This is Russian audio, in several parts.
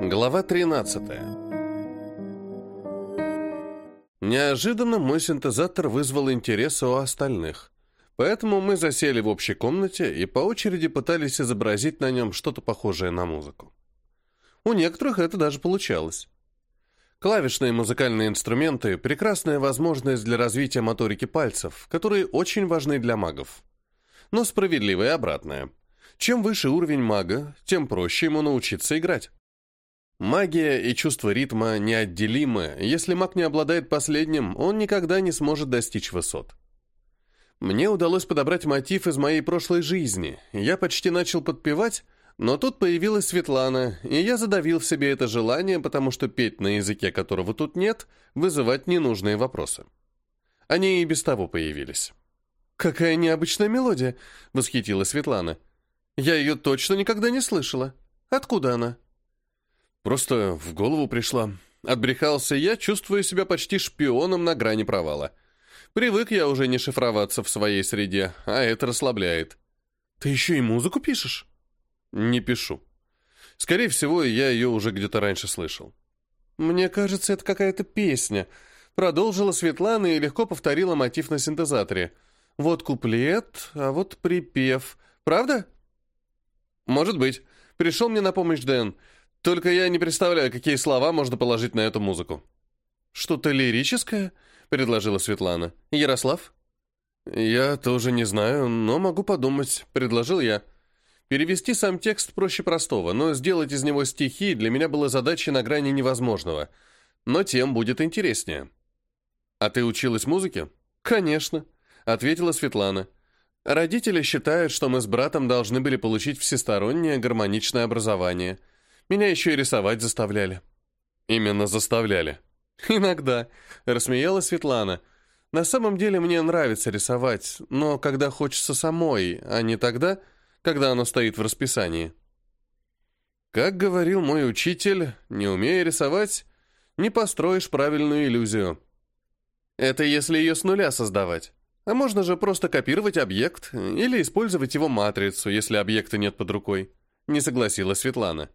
Глава 13 Неожиданно мой синтезатор вызвал интерес у остальных, поэтому мы засели в общей комнате и по очереди пытались изобразить на нем что-то похожее на музыку. У некоторых это даже получалось. Клавишные музыкальные инструменты – прекрасная возможность для развития моторики пальцев, которые очень важны для магов. Но справедливое обратное. Чем выше уровень мага, тем проще ему научиться играть. Магия и чувство ритма неотделимы. Если маг не обладает последним, он никогда не сможет достичь высот. Мне удалось подобрать мотив из моей прошлой жизни. Я почти начал подпевать, но тут появилась Светлана, и я задавил в себе это желание, потому что петь на языке, которого тут нет, вызывать ненужные вопросы. Они и без того появились. «Какая необычная мелодия!» — восхитилась Светлана. «Я ее точно никогда не слышала. Откуда она?» «Просто в голову пришла. Отбрехался я, чувствую себя почти шпионом на грани провала. Привык я уже не шифроваться в своей среде, а это расслабляет». «Ты еще и музыку пишешь?» Не пишу. Скорее всего, я ее уже где-то раньше слышал. Мне кажется, это какая-то песня. Продолжила Светлана и легко повторила мотив на синтезаторе. Вот куплет, а вот припев. Правда? Может быть. Пришел мне на помощь Дэн. Только я не представляю, какие слова можно положить на эту музыку. Что-то лирическое? Предложила Светлана. Ярослав? Я тоже не знаю, но могу подумать. Предложил я. Перевести сам текст проще простого, но сделать из него стихи для меня было задачей на грани невозможного. Но тем будет интереснее. «А ты училась музыке?» «Конечно», — ответила Светлана. «Родители считают, что мы с братом должны были получить всестороннее гармоничное образование. Меня еще и рисовать заставляли». «Именно заставляли». «Иногда», — рассмеялась Светлана. «На самом деле мне нравится рисовать, но когда хочется самой, а не тогда...» когда оно стоит в расписании. Как говорил мой учитель, не умея рисовать, не построишь правильную иллюзию. Это если ее с нуля создавать. А можно же просто копировать объект или использовать его матрицу, если объекта нет под рукой. Не согласилась Светлана.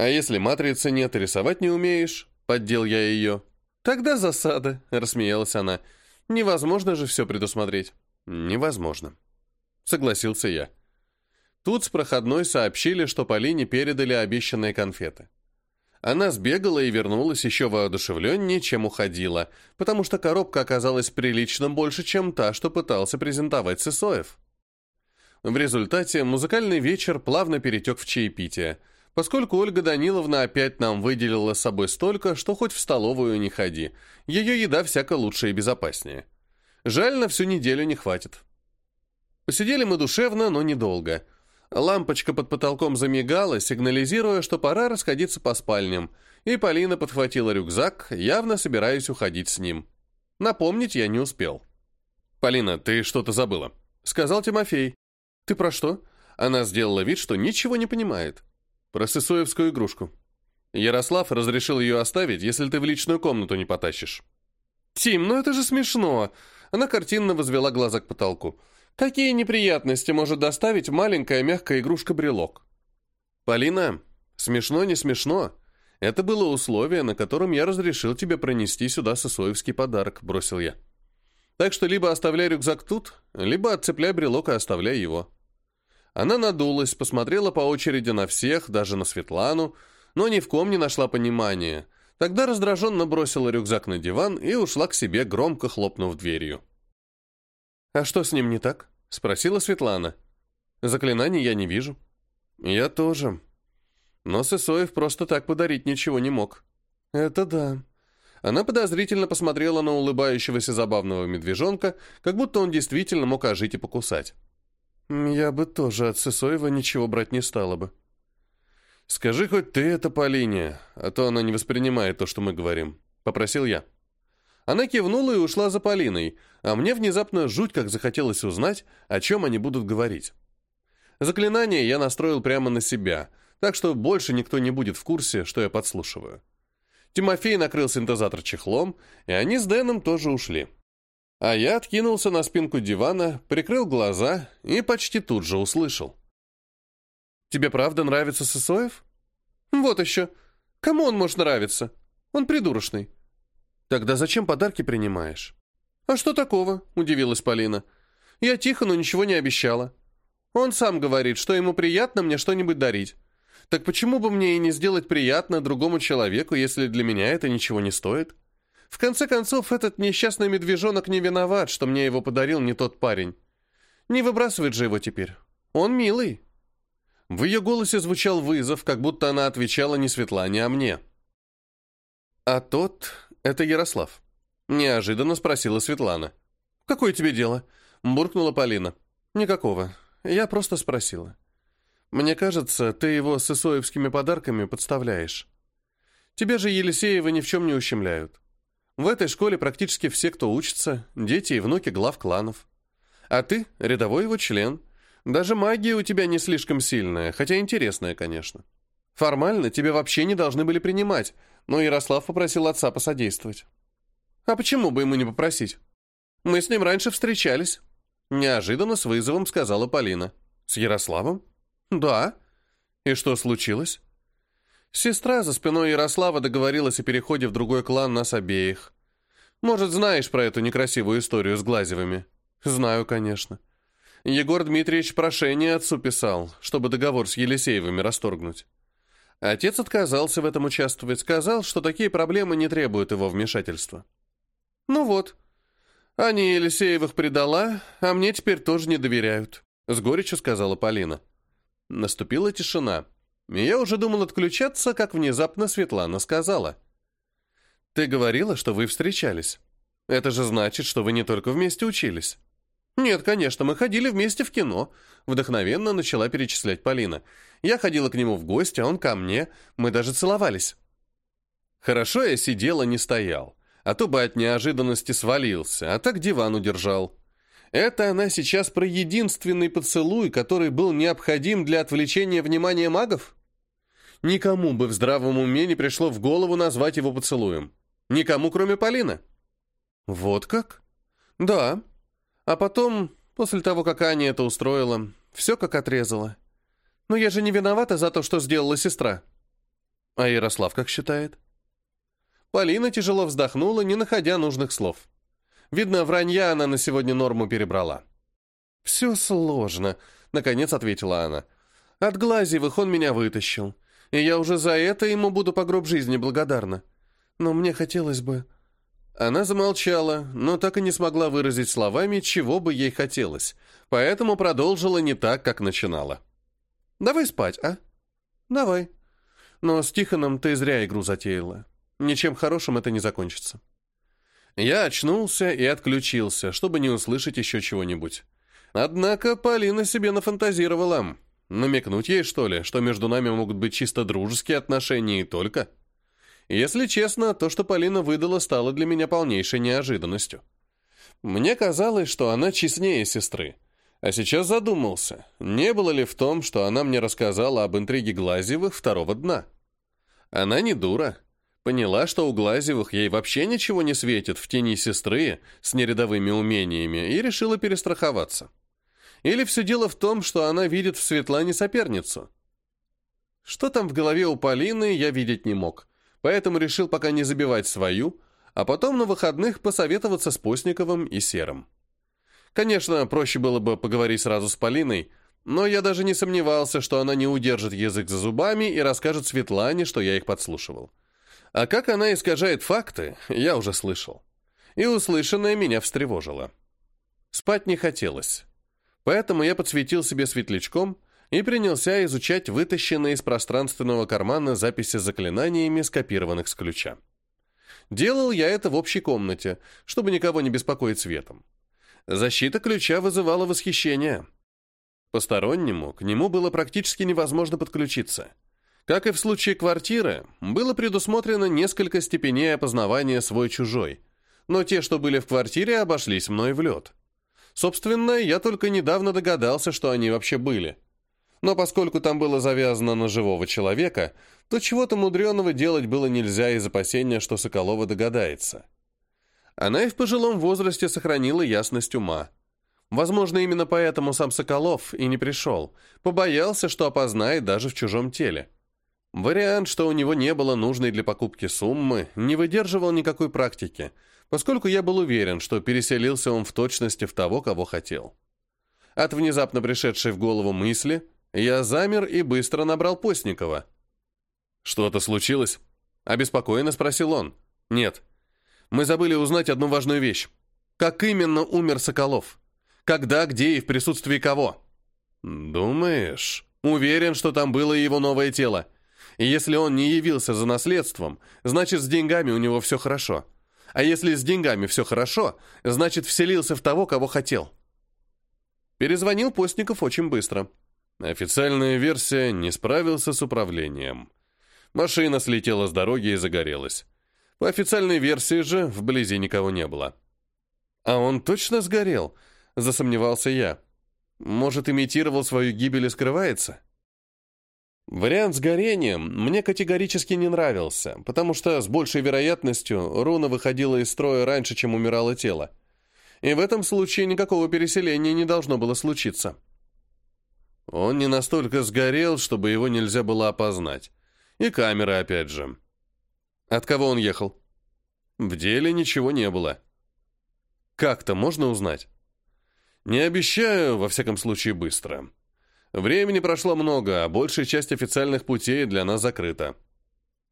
А если матрицы нет рисовать не умеешь, поддел я ее. Тогда засада, рассмеялась она. Невозможно же все предусмотреть. Невозможно. Согласился я. Тут с проходной сообщили, что Полине передали обещанные конфеты. Она сбегала и вернулась еще воодушевленнее, чем уходила, потому что коробка оказалась прилично больше, чем та, что пытался презентовать Сысоев. В результате музыкальный вечер плавно перетек в чаепитие, поскольку Ольга Даниловна опять нам выделила с собой столько, что хоть в столовую не ходи, ее еда всяко лучше и безопаснее. Жаль, на всю неделю не хватит. Посидели мы душевно, но недолго – Лампочка под потолком замигала, сигнализируя, что пора расходиться по спальням, и Полина подхватила рюкзак, явно собираясь уходить с ним. Напомнить я не успел. «Полина, ты что-то забыла», — сказал Тимофей. «Ты про что?» Она сделала вид, что ничего не понимает. «Про сысоевскую игрушку. Ярослав разрешил ее оставить, если ты в личную комнату не потащишь». «Тим, ну это же смешно!» Она картинно возвела глаза к потолку. Какие неприятности может доставить маленькая мягкая игрушка-брелок? Полина, смешно не смешно. Это было условие, на котором я разрешил тебе пронести сюда сосоевский подарок, бросил я. Так что либо оставляй рюкзак тут, либо отцепляй брелок и оставляй его. Она надулась, посмотрела по очереди на всех, даже на Светлану, но ни в ком не нашла понимания. Тогда раздраженно бросила рюкзак на диван и ушла к себе, громко хлопнув дверью. «А что с ним не так?» — спросила Светлана. «Заклинаний я не вижу». «Я тоже. Но Сысоев просто так подарить ничего не мог». «Это да». Она подозрительно посмотрела на улыбающегося забавного медвежонка, как будто он действительно мог ожить и покусать. «Я бы тоже от Сысоева ничего брать не стала бы». «Скажи хоть ты это Полине, а то она не воспринимает то, что мы говорим», — попросил я. Она кивнула и ушла за Полиной, а мне внезапно жуть как захотелось узнать, о чем они будут говорить. Заклинание я настроил прямо на себя, так что больше никто не будет в курсе, что я подслушиваю. Тимофей накрыл синтезатор чехлом, и они с Дэном тоже ушли. А я откинулся на спинку дивана, прикрыл глаза и почти тут же услышал. «Тебе правда нравится Сысоев?» «Вот еще», Кому он может нравиться? Он придурочный. Тогда зачем подарки принимаешь? А что такого? Удивилась Полина. Я Тихону ничего не обещала. Он сам говорит, что ему приятно мне что-нибудь дарить. Так почему бы мне и не сделать приятно другому человеку, если для меня это ничего не стоит? В конце концов, этот несчастный медвежонок не виноват, что мне его подарил не тот парень. Не выбрасывает же его теперь. Он милый. В ее голосе звучал вызов, как будто она отвечала не Светлане, а мне. «А тот — это Ярослав?» — неожиданно спросила Светлана. «Какое тебе дело?» — буркнула Полина. «Никакого. Я просто спросила. Мне кажется, ты его с исоевскими подарками подставляешь. Тебе же Елисеева ни в чем не ущемляют. В этой школе практически все, кто учится, дети и внуки глав кланов. А ты — рядовой его член. Даже магия у тебя не слишком сильная, хотя интересная, конечно. Формально тебе вообще не должны были принимать, но Ярослав попросил отца посодействовать. А почему бы ему не попросить? Мы с ним раньше встречались. Неожиданно с вызовом сказала Полина. С Ярославом? Да. И что случилось? Сестра за спиной Ярослава договорилась о переходе в другой клан нас обеих. Может, знаешь про эту некрасивую историю с Глазевыми? Знаю, конечно. Егор Дмитриевич прошение отцу писал, чтобы договор с Елисеевыми расторгнуть. Отец отказался в этом участвовать, сказал, что такие проблемы не требуют его вмешательства. Ну вот. Аня Елисеевых предала, а мне теперь тоже не доверяют, с горечью сказала Полина. Наступила тишина. Я уже думал отключаться, как внезапно Светлана сказала. «Ты говорила, что вы встречались. Это же значит, что вы не только вместе учились». «Нет, конечно, мы ходили вместе в кино», — вдохновенно начала перечислять Полина. «Я ходила к нему в гости, а он ко мне. Мы даже целовались». Хорошо я сидел, а не стоял, а то бы от неожиданности свалился, а так диван удержал. Это она сейчас про единственный поцелуй, который был необходим для отвлечения внимания магов? Никому бы в здравом уме не пришло в голову назвать его поцелуем. Никому, кроме Полины. Вот как? Да. А потом, после того, как Аня это устроила, все как отрезала. Но я же не виновата за то, что сделала сестра. А Ярослав как считает? Полина тяжело вздохнула, не находя нужных слов. Видно, вранья она на сегодня норму перебрала. «Все сложно», — наконец ответила она. «От Глазевых он меня вытащил и я уже за это ему буду по гроб жизни благодарна. Но мне хотелось бы...» Она замолчала, но так и не смогла выразить словами, чего бы ей хотелось, поэтому продолжила не так, как начинала. «Давай спать, а?» «Давай. Но с Тихоном ты зря игру затеяла. Ничем хорошим это не закончится». Я очнулся и отключился, чтобы не услышать еще чего-нибудь. Однако Полина себе нафантазировала. Намекнуть ей, что ли, что между нами могут быть чисто дружеские отношения и только? Если честно, то, что Полина выдала, стало для меня полнейшей неожиданностью. Мне казалось, что она честнее сестры. А сейчас задумался, не было ли в том, что она мне рассказала об интриге Глазевых второго дна. Она не дура. Поняла, что у Глазевых ей вообще ничего не светит в тени сестры с нерядовыми умениями, и решила перестраховаться. Или все дело в том, что она видит в Светлане соперницу? Что там в голове у Полины, я видеть не мог, поэтому решил пока не забивать свою, а потом на выходных посоветоваться с Постниковым и Серым. Конечно, проще было бы поговорить сразу с Полиной, но я даже не сомневался, что она не удержит язык за зубами и расскажет Светлане, что я их подслушивал. А как она искажает факты, я уже слышал. И услышанное меня встревожило. Спать не хотелось. Поэтому я подсветил себе светлячком и принялся изучать вытащенные из пространственного кармана записи с заклинаниями, скопированных с ключа. Делал я это в общей комнате, чтобы никого не беспокоить светом. Защита ключа вызывала восхищение. Постороннему к нему было практически невозможно подключиться. Как и в случае квартиры, было предусмотрено несколько степеней опознавания свой-чужой, но те, что были в квартире, обошлись мной в лед. Собственно, я только недавно догадался, что они вообще были. Но поскольку там было завязано на живого человека, то чего-то мудреного делать было нельзя из опасения, что Соколова догадается. Она и в пожилом возрасте сохранила ясность ума. Возможно, именно поэтому сам Соколов и не пришел, побоялся, что опознает даже в чужом теле. Вариант, что у него не было нужной для покупки суммы, не выдерживал никакой практики, поскольку я был уверен, что переселился он в точности в того, кого хотел. От внезапно пришедшей в голову мысли я замер и быстро набрал Постникова. «Что-то случилось?» — обеспокоенно спросил он. «Нет. Мы забыли узнать одну важную вещь. Как именно умер Соколов? Когда, где и в присутствии кого?» «Думаешь?» «Уверен, что там было его новое тело. И если он не явился за наследством, значит, с деньгами у него все хорошо. А если с деньгами все хорошо, значит, вселился в того, кого хотел». Перезвонил Постников очень быстро. Официальная версия не справился с управлением. Машина слетела с дороги и загорелась. По официальной версии же вблизи никого не было. «А он точно сгорел?» – засомневался я. «Может, имитировал свою гибель и скрывается?» Вариант с горением мне категорически не нравился, потому что с большей вероятностью руна выходила из строя раньше, чем умирало тело и в этом случае никакого переселения не должно было случиться. Он не настолько сгорел, чтобы его нельзя было опознать. И камеры опять же. От кого он ехал? В деле ничего не было. Как-то можно узнать? Не обещаю, во всяком случае, быстро. Времени прошло много, а большая часть официальных путей для нас закрыта.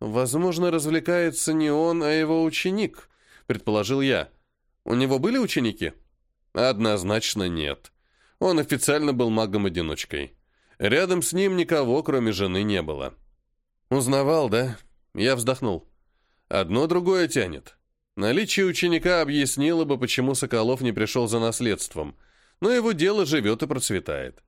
Возможно, развлекается не он, а его ученик, предположил я. У него были ученики? Однозначно нет. Он официально был магом-одиночкой. Рядом с ним никого, кроме жены, не было. Узнавал, да? Я вздохнул. Одно другое тянет. Наличие ученика объяснило бы, почему Соколов не пришел за наследством, но его дело живет и процветает.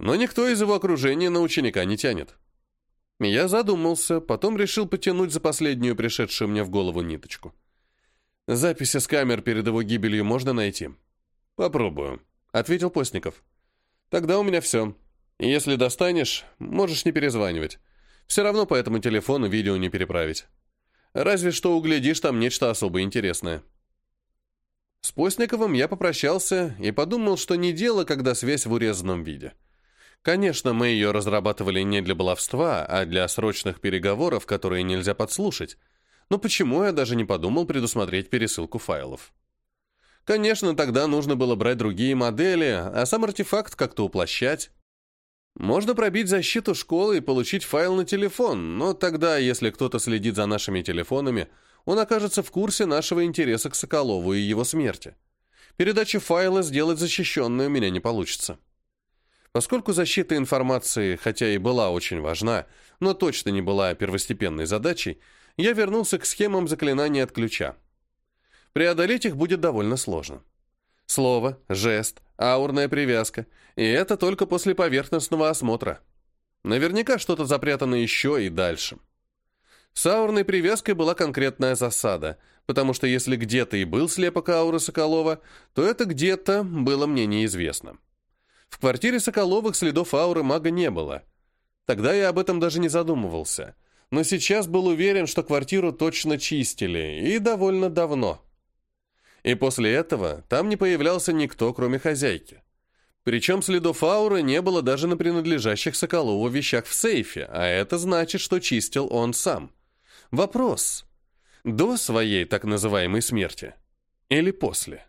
Но никто из его окружения на ученика не тянет. Я задумался, потом решил потянуть за последнюю пришедшую мне в голову ниточку. Записи с камер перед его гибелью можно найти? Попробую, ответил Постников. Тогда у меня все. Если достанешь, можешь не перезванивать. Все равно по этому телефону видео не переправить. Разве что углядишь там нечто особо интересное. С Постниковым я попрощался и подумал, что не дело, когда связь в урезанном виде. Конечно, мы ее разрабатывали не для баловства, а для срочных переговоров, которые нельзя подслушать. Но почему я даже не подумал предусмотреть пересылку файлов? Конечно, тогда нужно было брать другие модели, а сам артефакт как-то уплощать. Можно пробить защиту школы и получить файл на телефон, но тогда, если кто-то следит за нашими телефонами, он окажется в курсе нашего интереса к Соколову и его смерти. Передачу файла сделать защищенной у меня не получится. Поскольку защита информации, хотя и была очень важна, но точно не была первостепенной задачей, я вернулся к схемам заклинаний от ключа. Преодолеть их будет довольно сложно. Слово, жест, аурная привязка, и это только после поверхностного осмотра. Наверняка что-то запрятано еще и дальше. С аурной привязкой была конкретная засада, потому что если где-то и был слепок ауры Соколова, то это где-то было мне неизвестно. В квартире Соколовых следов ауры мага не было. Тогда я об этом даже не задумывался — но сейчас был уверен, что квартиру точно чистили, и довольно давно. И после этого там не появлялся никто, кроме хозяйки. Причем следов ауры не было даже на принадлежащих Соколову вещах в сейфе, а это значит, что чистил он сам. Вопрос. До своей так называемой смерти или после?